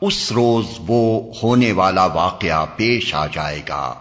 اس روز وہ ہونے والا واقعہ پیش آ جائے گا۔